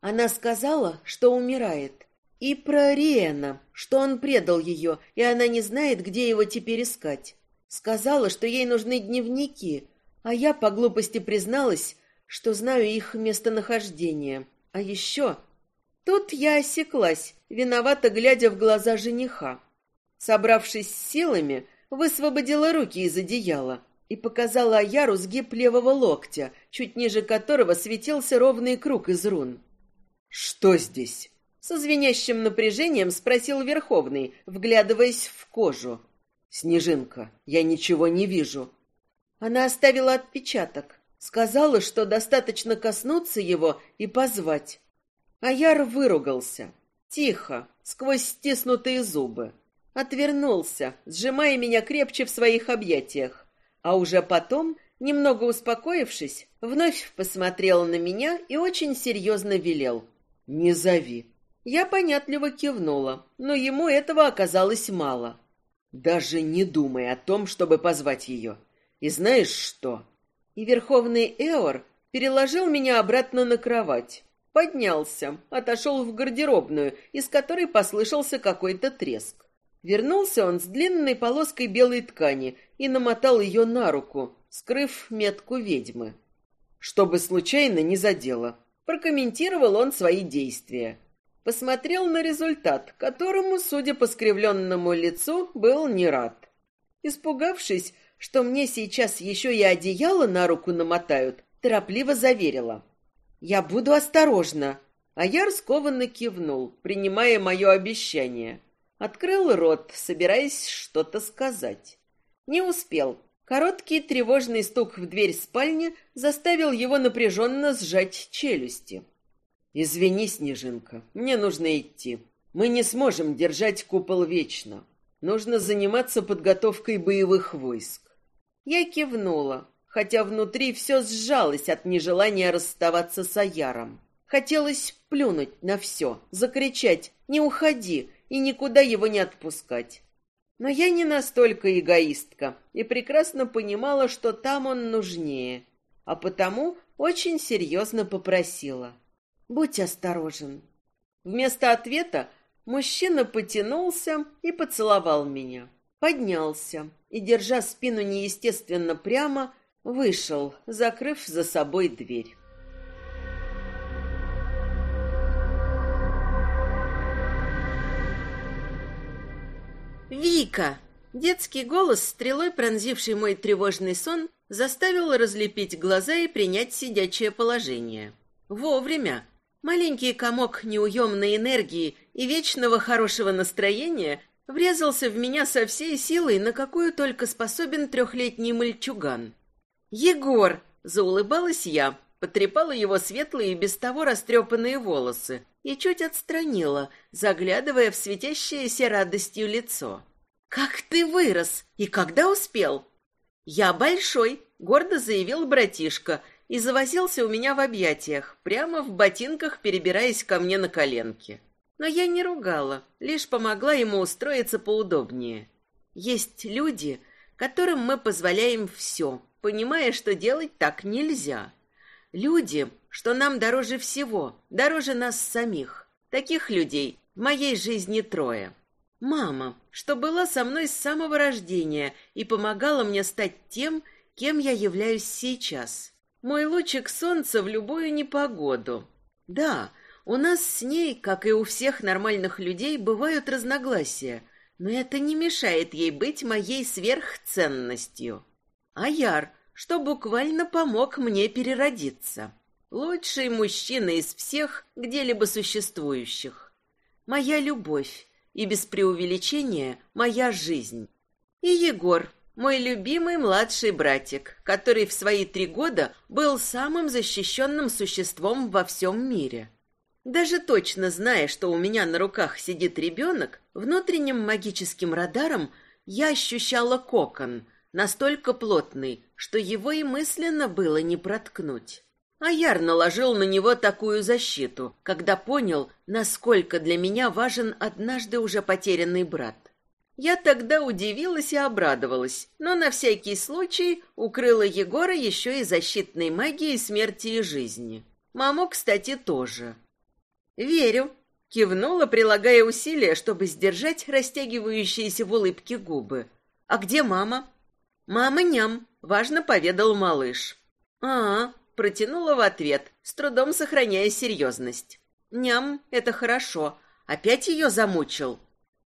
Speaker 2: Она сказала, что умирает. И про Риэна, что он предал ее, и она не знает, где его теперь искать. Сказала, что ей нужны дневники, а я по глупости призналась, что знаю их местонахождение. А еще... Тут я осеклась, виновато глядя в глаза жениха. Собравшись с силами, высвободила руки из одеяла и показала Аяру сгиб левого локтя, чуть ниже которого светился ровный круг из рун.
Speaker 1: «Что здесь?»
Speaker 2: Со звенящим напряжением спросил Верховный, вглядываясь в кожу.
Speaker 1: «Снежинка, я ничего не вижу».
Speaker 2: Она оставила отпечаток. Сказала, что достаточно коснуться его и позвать. Аяр выругался. Тихо, сквозь стиснутые зубы. Отвернулся, сжимая меня крепче в своих объятиях. А уже потом, немного успокоившись, вновь посмотрел на меня и очень серьезно велел. «Не зови». Я понятливо кивнула, но ему этого оказалось мало.
Speaker 1: «Даже не думай о том, чтобы позвать ее. И знаешь что?»
Speaker 2: И Верховный Эор переложил меня обратно на кровать. Поднялся, отошел в гардеробную, из которой послышался какой-то треск. Вернулся он с длинной полоской белой ткани и намотал ее на руку, скрыв метку ведьмы.
Speaker 1: Чтобы случайно не задело.
Speaker 2: Прокомментировал он свои действия. Посмотрел на результат, которому, судя по скривленному лицу, был не рад. Испугавшись, что мне сейчас еще и одеяло на руку намотают, торопливо заверила. «Я буду осторожна». А я раскованно кивнул, принимая мое обещание. Открыл рот, собираясь что-то сказать. Не успел. Короткий тревожный стук в дверь спальни заставил его напряженно сжать челюсти.
Speaker 1: «Извини, Снежинка, мне нужно идти. Мы не сможем держать купол вечно. Нужно заниматься подготовкой боевых войск».
Speaker 2: Я кивнула, хотя внутри все сжалось от нежелания расставаться с Аяром. Хотелось плюнуть на все, закричать «Не уходи!» и никуда его не отпускать. Но я не настолько эгоистка и прекрасно понимала, что там он нужнее, а потому очень серьезно попросила. «Будь осторожен». Вместо ответа мужчина потянулся и поцеловал меня. Поднялся и, держа спину неестественно прямо, вышел, закрыв за собой дверь. «Вика!» Детский голос, стрелой пронзивший мой тревожный сон, заставил разлепить глаза и принять сидячее положение. Вовремя. Маленький комок неуемной энергии и вечного хорошего настроения врезался в меня со всей силой, на какую только способен трехлетний мальчуган. «Егор!» — заулыбалась я, потрепала его светлые и без того растрепанные волосы и чуть отстранила, заглядывая в светящееся радостью лицо. «Как ты вырос! И когда успел?» «Я большой», — гордо заявил братишка и завозился у меня в объятиях, прямо в ботинках перебираясь ко мне на коленки. Но я не ругала, лишь помогла ему устроиться поудобнее. Есть люди, которым мы позволяем все, понимая, что делать так нельзя. Люди, что нам дороже всего, дороже нас самих. Таких людей в моей жизни трое. Мама, что была со мной с самого рождения и помогала мне стать тем, кем я являюсь сейчас. Мой лучик солнца в любую непогоду. Да, у нас с ней, как и у всех нормальных людей, бывают разногласия, но это не мешает ей быть моей сверхценностью. Аяр, что буквально помог мне переродиться. Лучший мужчина из всех где-либо существующих. Моя любовь и без преувеличения моя жизнь. И Егор, мой любимый младший братик, который в свои три года был самым защищенным существом во всем мире. Даже точно зная, что у меня на руках сидит ребенок, внутренним магическим радаром я ощущала кокон — настолько плотный, что его и мысленно было не проткнуть. Аяр наложил на него такую защиту, когда понял, насколько для меня важен однажды уже потерянный брат. Я тогда удивилась и обрадовалась, но на всякий случай укрыла Егора еще и защитной магией смерти и жизни. Маму, кстати, тоже. «Верю», — кивнула, прилагая усилия, чтобы сдержать растягивающиеся в улыбке губы. «А где мама?» «Мама ням», — важно поведал малыш. «А, протянула в ответ, с трудом сохраняя серьезность. «Ням, это хорошо. Опять ее замучил?»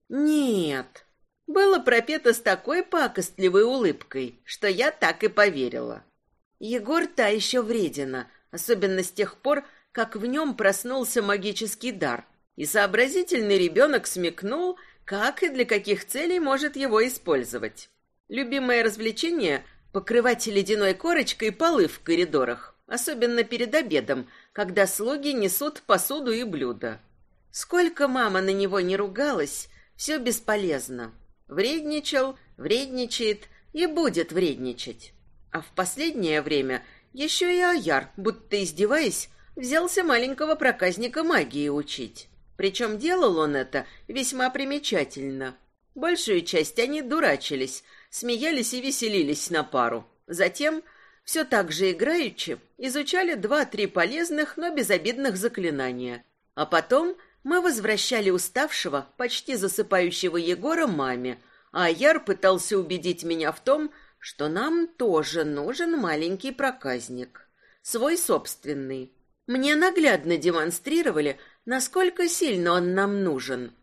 Speaker 2: «Нет». Было пропето с такой пакостливой улыбкой, что я так и поверила. Егор та еще вредина, особенно с тех пор, как в нем проснулся магический дар, и сообразительный ребенок смекнул, как и для каких целей может его использовать. Любимое развлечение — покрывать ледяной корочкой полы в коридорах особенно перед обедом, когда слуги несут посуду и блюда. Сколько мама на него не ругалась, все бесполезно. Вредничал, вредничает и будет вредничать. А в последнее время еще и Аяр, будто издеваясь, взялся маленького проказника магии учить. Причем делал он это весьма примечательно. Большую часть они дурачились, смеялись и веселились на пару. Затем все так же играючи, изучали два-три полезных, но безобидных заклинания. А потом мы возвращали уставшего, почти засыпающего Егора маме, а Яр пытался убедить меня в том, что нам тоже нужен маленький проказник. Свой собственный. Мне наглядно демонстрировали, насколько сильно он нам нужен.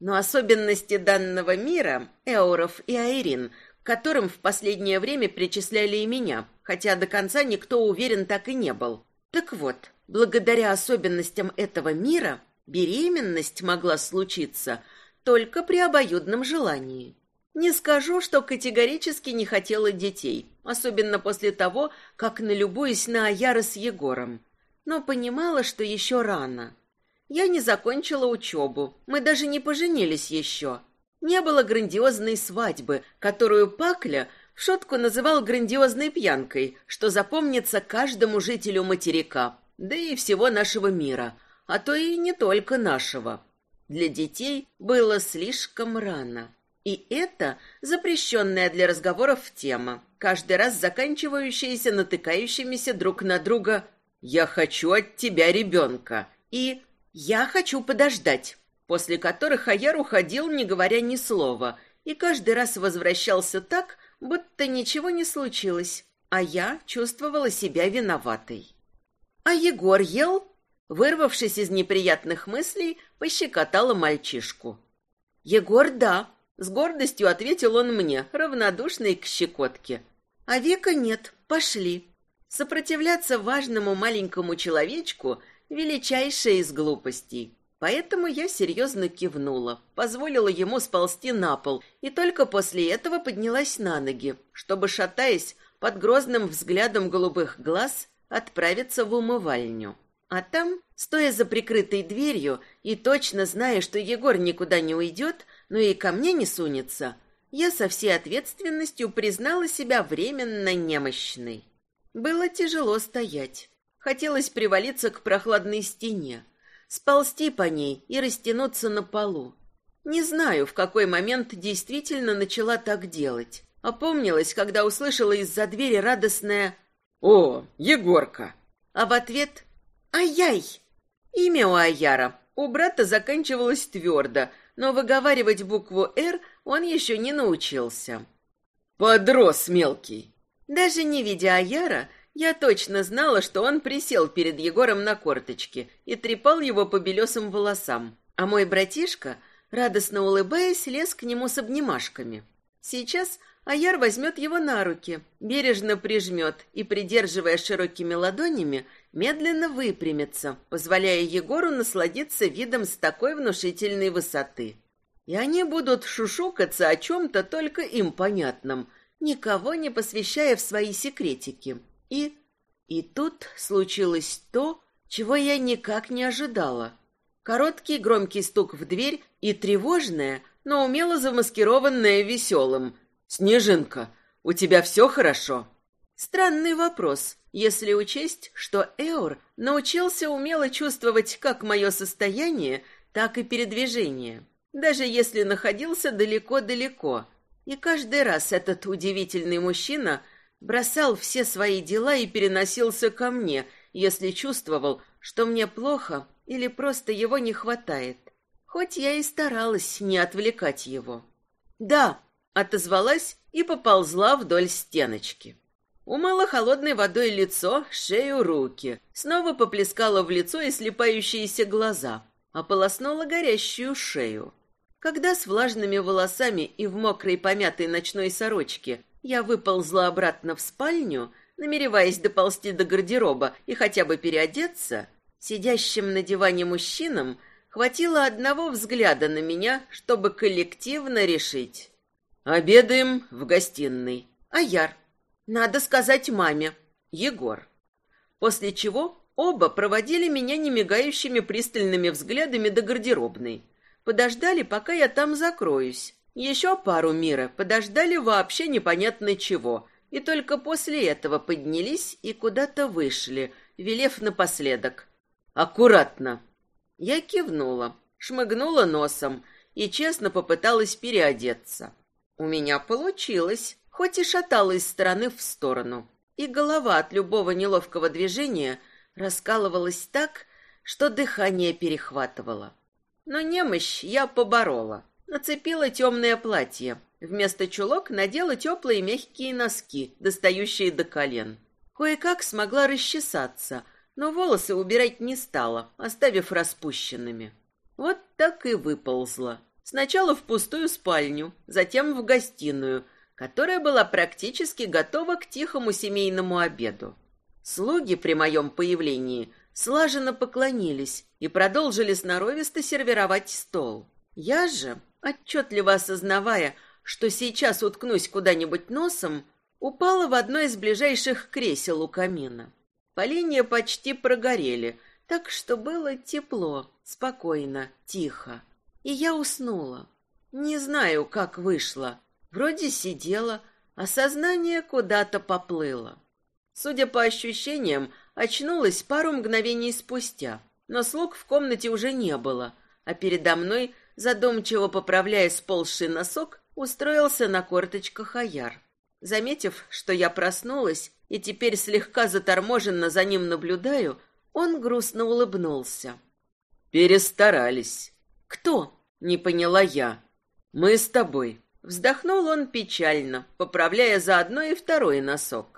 Speaker 2: Но особенности данного мира, Эоров и Айрин, которым в последнее время причисляли и меня, хотя до конца никто уверен так и не был. Так вот, благодаря особенностям этого мира беременность могла случиться только при обоюдном желании. Не скажу, что категорически не хотела детей, особенно после того, как налюбуюсь на Аяра с Егором, но понимала, что еще рано. Я не закончила учебу, мы даже не поженились еще. Не было грандиозной свадьбы, которую Пакля в шутку называл грандиозной пьянкой, что запомнится каждому жителю материка, да и всего нашего мира, а то и не только нашего. Для детей было слишком рано. И это запрещенная для разговоров тема, каждый раз заканчивающаяся натыкающимися друг на друга «Я хочу от тебя ребенка» и «Я хочу подождать», после которых Аяр уходил, не говоря ни слова, и каждый раз возвращался так, будто ничего не случилось, а я чувствовала себя виноватой. А Егор ел, вырвавшись из неприятных мыслей, пощекотала мальчишку. «Егор, да», — с гордостью ответил он мне, равнодушный к щекотке. «А Века нет, пошли». Сопротивляться важному маленькому человечку — величайшая из глупостей. Поэтому я серьезно кивнула, позволила ему сползти на пол и только после этого поднялась на ноги, чтобы, шатаясь под грозным взглядом голубых глаз, отправиться в умывальню. А там, стоя за прикрытой дверью и точно зная, что Егор никуда не уйдет, но и ко мне не сунется, я со всей ответственностью признала себя временно немощной. Было тяжело стоять. Хотелось привалиться к прохладной стене, сползти по ней и растянуться на полу. Не знаю, в какой момент действительно начала так делать. Опомнилась, когда услышала из-за двери радостное «О, Егорка!» А в ответ «Ай-яй!» Имя у Аяра у брата заканчивалось твердо, но выговаривать букву «Р» он еще не научился. «Подрос мелкий!» Даже не видя Аяра, я точно знала, что он присел перед Егором на корточке и трепал его по белесым волосам, а мой братишка, радостно улыбаясь, лез к нему с обнимашками. Сейчас Аяр возьмет его на руки, бережно прижмет и, придерживая широкими ладонями, медленно выпрямится, позволяя Егору насладиться видом с такой внушительной высоты. И они будут шушукаться о чем-то только им понятном, никого не посвящая в свои секретики. И... И тут случилось то, чего я никак не ожидала. Короткий громкий стук в дверь и тревожное, но умело замаскированное веселым. «Снежинка, У тебя все хорошо?» Странный вопрос, если учесть, что Эор научился умело чувствовать как мое состояние, так и передвижение, даже если находился далеко-далеко. И каждый раз этот удивительный мужчина бросал все свои дела и переносился ко мне, если чувствовал, что мне плохо или просто его не хватает. Хоть я и старалась не отвлекать его. «Да», — отозвалась и поползла вдоль стеночки. Умыла холодной водой лицо, шею, руки. Снова поплескала в лицо и слепающиеся глаза. Ополоснула горящую шею. Когда с влажными волосами и в мокрой помятой ночной сорочке я выползла обратно в спальню, намереваясь доползти до гардероба и хотя бы переодеться, сидящим на диване мужчинам хватило одного взгляда на меня, чтобы коллективно решить. Обедаем в гостиной. Аяр. Надо сказать маме. Егор. После чего оба проводили меня немигающими пристальными взглядами до гардеробной. Подождали, пока я там закроюсь. Еще пару мира подождали вообще непонятно чего. И только после этого поднялись и куда-то вышли, велев напоследок. «Аккуратно!» Я кивнула, шмыгнула носом и честно попыталась переодеться. У меня получилось хоть и шатала из стороны в сторону, и голова от любого неловкого движения раскалывалась так, что дыхание перехватывало. Но немощь я поборола. Нацепила темное платье. Вместо чулок надела теплые мягкие носки, достающие до колен. Кое-как смогла расчесаться, но волосы убирать не стала, оставив распущенными. Вот так и выползла. Сначала в пустую спальню, затем в гостиную — которая была практически готова к тихому семейному обеду. Слуги при моем появлении слаженно поклонились и продолжили сноровисто сервировать стол. Я же, отчетливо осознавая, что сейчас уткнусь куда-нибудь носом, упала в одно из ближайших кресел у камина. Поленья почти прогорели, так что было тепло, спокойно, тихо. И я уснула. Не знаю, как вышло. Вроде сидела, а сознание куда-то поплыло. Судя по ощущениям, очнулась пару мгновений спустя, но слуг в комнате уже не было, а передо мной, задумчиво поправляя сползший носок, устроился на корточках Аяр. Заметив, что я проснулась и теперь слегка заторможенно за ним наблюдаю, он грустно улыбнулся. «Перестарались». «Кто?» — не поняла я. «Мы с тобой. Вздохнул он печально, поправляя заодно и второй носок.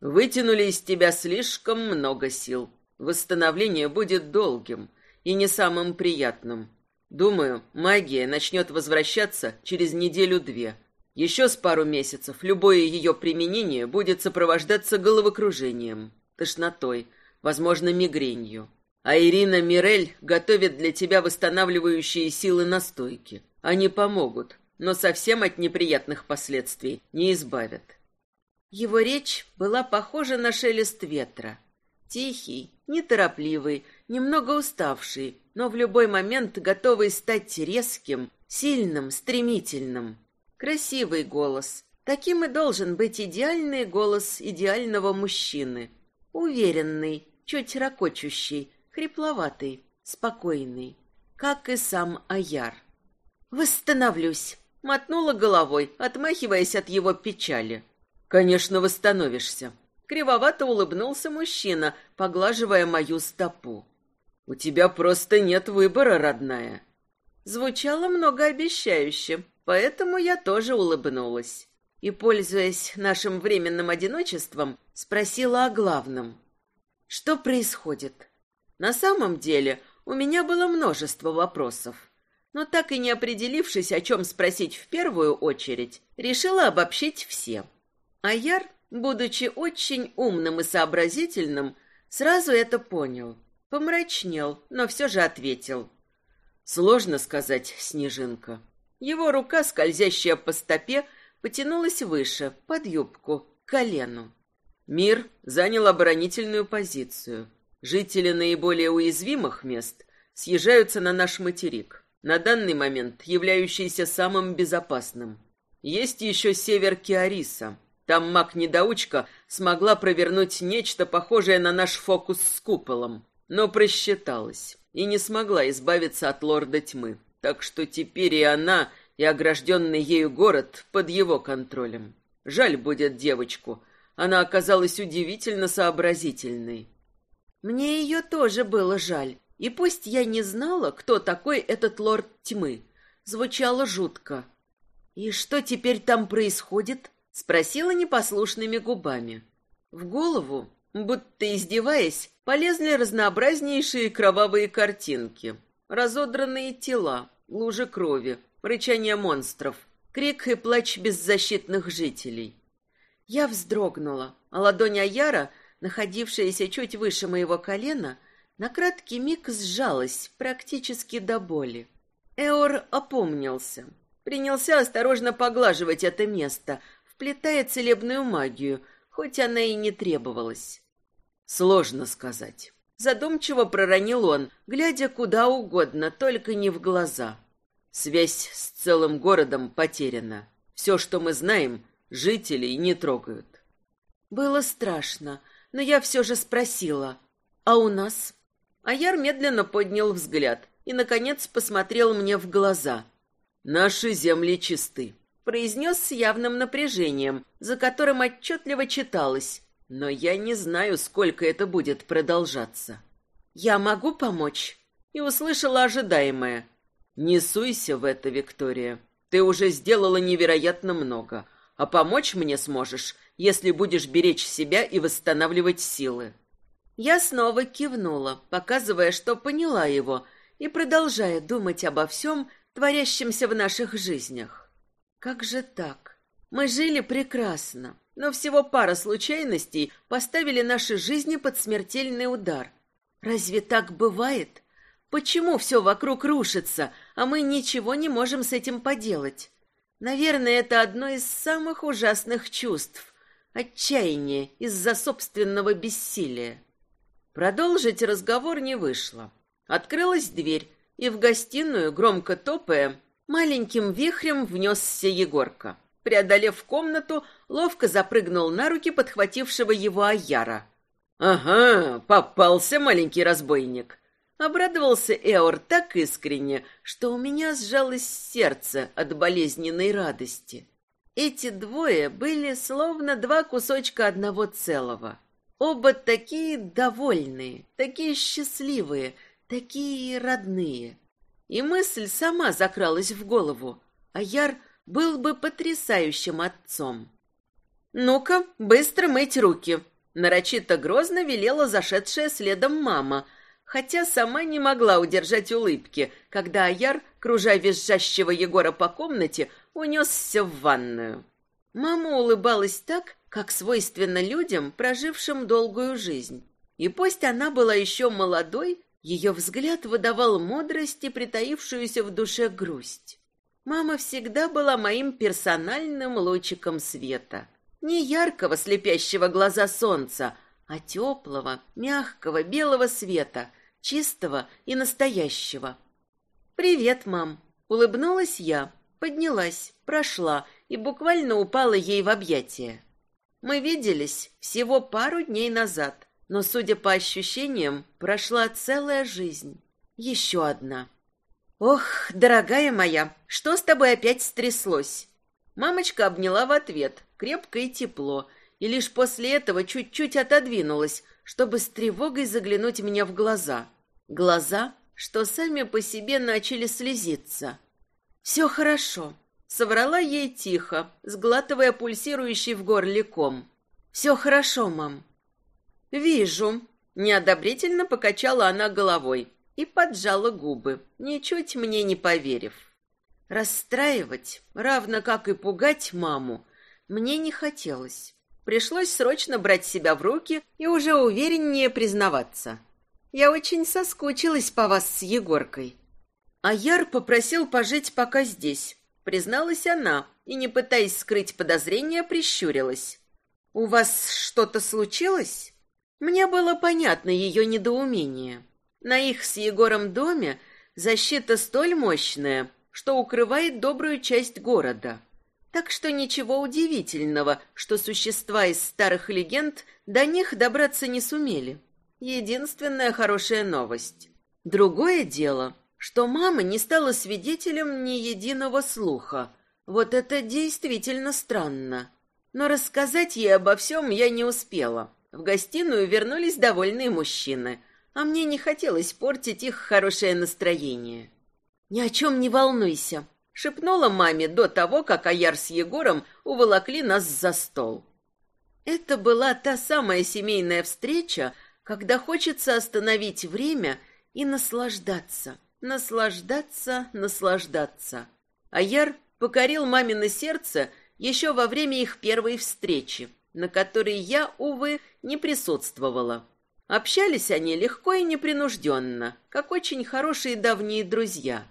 Speaker 2: Вытянули из тебя слишком много сил. Восстановление будет долгим и не самым приятным. Думаю, магия начнет возвращаться через неделю-две. Еще с пару месяцев любое ее применение будет сопровождаться головокружением, тошнотой, возможно, мигренью. А Ирина Мирель готовит для тебя восстанавливающие силы настойки. Они помогут, но совсем от неприятных последствий не избавят. Его речь была похожа на шелест ветра. Тихий, неторопливый, немного уставший, но в любой момент готовый стать резким, сильным, стремительным. Красивый голос. Таким и должен быть идеальный голос идеального мужчины. Уверенный, чуть ракочущий, хрипловатый, спокойный, как и сам Аяр. «Восстановлюсь», Мотнула головой, отмахиваясь от его печали. «Конечно, восстановишься». Кривовато улыбнулся мужчина, поглаживая мою стопу. «У тебя просто нет выбора, родная». Звучало многообещающе, поэтому я тоже улыбнулась. И, пользуясь нашим временным одиночеством, спросила о главном. «Что происходит?» На самом деле у меня было множество вопросов но так и не определившись, о чем спросить в первую очередь, решила обобщить все. Аяр, будучи очень умным и сообразительным, сразу это понял. Помрачнел, но все же ответил. Сложно сказать, Снежинка. Его рука, скользящая по стопе, потянулась выше, под юбку, к колену. Мир занял оборонительную позицию. Жители наиболее уязвимых мест съезжаются на наш материк на данный момент являющийся самым безопасным. Есть еще север Киариса. Там маг-недоучка смогла провернуть нечто похожее на наш фокус с куполом, но просчиталась и не смогла избавиться от лорда тьмы. Так что теперь и она, и огражденный ею город под его контролем. Жаль будет девочку. Она оказалась удивительно сообразительной.
Speaker 1: Мне ее тоже было жаль. И пусть я не знала, кто такой этот лорд тьмы, звучало жутко. «И что теперь там происходит?» — спросила непослушными губами. В голову, будто издеваясь, полезли разнообразнейшие кровавые картинки. Разодранные тела, лужи крови, рычание монстров, крик и плач беззащитных жителей. Я вздрогнула, а ладонь Аяра, находившаяся чуть выше моего колена, на краткий миг сжалась практически до боли. Эор опомнился, принялся осторожно поглаживать это место, вплетая целебную магию, хоть она и не требовалась.
Speaker 2: Сложно сказать.
Speaker 1: Задумчиво проронил он, глядя куда угодно, только не в глаза.
Speaker 2: Связь с целым городом потеряна. Все, что мы знаем, жителей не трогают.
Speaker 1: Было страшно, но я все же спросила, а у нас? Аяр медленно поднял взгляд и, наконец, посмотрел мне в глаза.
Speaker 2: «Наши земли чисты», —
Speaker 1: произнес с явным напряжением, за которым отчетливо читалось. «Но я не знаю, сколько это будет продолжаться». «Я могу помочь?» И услышала ожидаемое.
Speaker 2: «Не суйся в это, Виктория. Ты уже сделала невероятно много, а помочь мне сможешь, если будешь беречь себя и восстанавливать силы».
Speaker 1: Я снова кивнула, показывая, что поняла его, и продолжая думать обо всем, творящемся в наших жизнях. Как же так? Мы жили прекрасно, но всего пара случайностей поставили наши жизни под смертельный удар. Разве так бывает? Почему все вокруг рушится, а мы ничего не можем с этим поделать? Наверное, это одно из самых ужасных чувств — отчаяние из-за собственного бессилия. Продолжить разговор не вышло. Открылась дверь, и в гостиную, громко топая, маленьким вихрем внесся Егорка. Преодолев комнату, ловко запрыгнул на руки подхватившего его Аяра.
Speaker 2: «Ага, попался маленький разбойник!»
Speaker 1: Обрадовался Эор так искренне, что у меня сжалось сердце от болезненной радости. Эти двое были словно два кусочка одного целого. Оба такие довольные, такие счастливые, такие родные. И мысль сама закралась в голову. а Яр был бы потрясающим отцом. «Ну-ка, быстро мыть руки!» Нарочито грозно велела зашедшая следом мама, хотя сама не могла удержать улыбки, когда Аяр, кружа визжащего Егора по комнате, унесся в ванную. Мама улыбалась так, как свойственно людям, прожившим долгую жизнь. И пусть она была еще молодой, ее взгляд выдавал мудрость и притаившуюся в душе грусть. Мама всегда была моим персональным лучиком света. Не яркого, слепящего глаза солнца, а теплого, мягкого, белого света, чистого и настоящего. «Привет, мам!» — улыбнулась я, поднялась, прошла и буквально упала ей в объятия. Мы виделись всего пару дней назад, но, судя по ощущениям, прошла целая жизнь. Еще одна. «Ох, дорогая моя, что с тобой опять стряслось?» Мамочка обняла в ответ, крепко и тепло, и лишь после этого чуть-чуть отодвинулась, чтобы с тревогой заглянуть мне в глаза. Глаза, что сами по себе начали слезиться. «Все хорошо. Соврала ей тихо, сглатывая пульсирующий в горле ком. «Все хорошо, мам». «Вижу». Неодобрительно покачала она головой и поджала губы, ничуть мне не поверив. Расстраивать, равно как и пугать маму, мне не хотелось. Пришлось срочно брать себя в руки и уже увереннее признаваться. Я очень соскучилась по вас с Егоркой. А Яр попросил пожить пока здесь, призналась она и, не пытаясь скрыть подозрения, прищурилась. «У вас что-то случилось?» Мне было понятно ее недоумение. На их с Егором доме защита столь мощная, что укрывает добрую часть города.
Speaker 2: Так что ничего удивительного, что существа из старых легенд до них добраться не сумели. Единственная хорошая новость. Другое дело, что мама не стала свидетелем ни единого слуха. Вот это действительно странно. Но рассказать ей обо всем я не успела. В гостиную вернулись довольные мужчины, а мне не хотелось портить их хорошее настроение. «Ни о чем не волнуйся», — шепнула маме до того, как Аяр с Егором уволокли нас за стол. Это была та самая семейная встреча, когда хочется остановить время и наслаждаться, наслаждаться, наслаждаться. Аяр покорил мамино сердце еще во время их первой встречи, на которой я, увы, не присутствовала. Общались они легко и непринужденно, как очень хорошие давние друзья.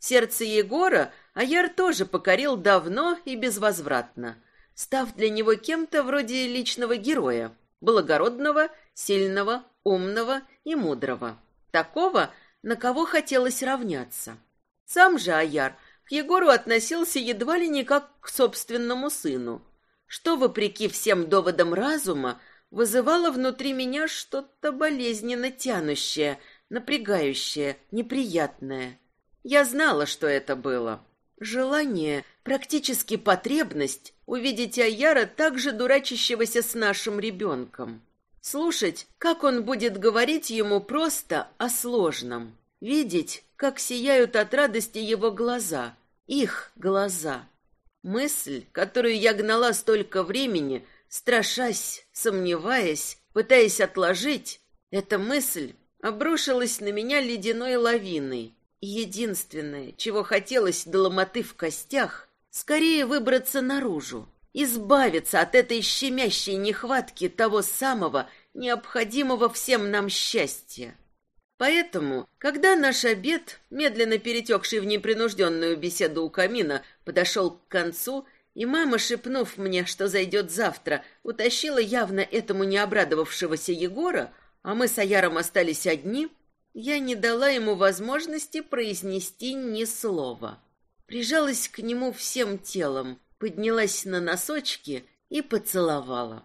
Speaker 2: Сердце Егора Аяр тоже покорил давно и безвозвратно, став для него кем-то вроде личного героя, благородного, сильного, умного и мудрого. Такого, на кого хотелось равняться. Сам же Аяр к Егору относился едва ли не как к собственному сыну, что, вопреки всем доводам разума, вызывало внутри меня что-то болезненно тянущее, напрягающее, неприятное. Я знала, что это было. Желание, практически потребность, увидеть Аяра так же дурачащегося с нашим ребенком. Слушать, как он будет говорить ему просто о сложном. Видеть, как сияют от радости его глаза, их глаза. Мысль, которую я гнала столько времени, страшась, сомневаясь, пытаясь отложить, эта мысль обрушилась на меня ледяной лавиной. единственное, чего хотелось до ломоты в костях, скорее выбраться наружу, избавиться от этой щемящей нехватки того самого, необходимого всем нам счастья. Поэтому, когда наш обед, медленно перетекший в непринужденную беседу у камина, подошел к концу, и мама, шепнув мне, что зайдет завтра, утащила явно этому не обрадовавшегося Егора, а мы с Аяром остались одни, я не дала ему возможности произнести ни слова. Прижалась к нему всем телом, поднялась на носочки и поцеловала.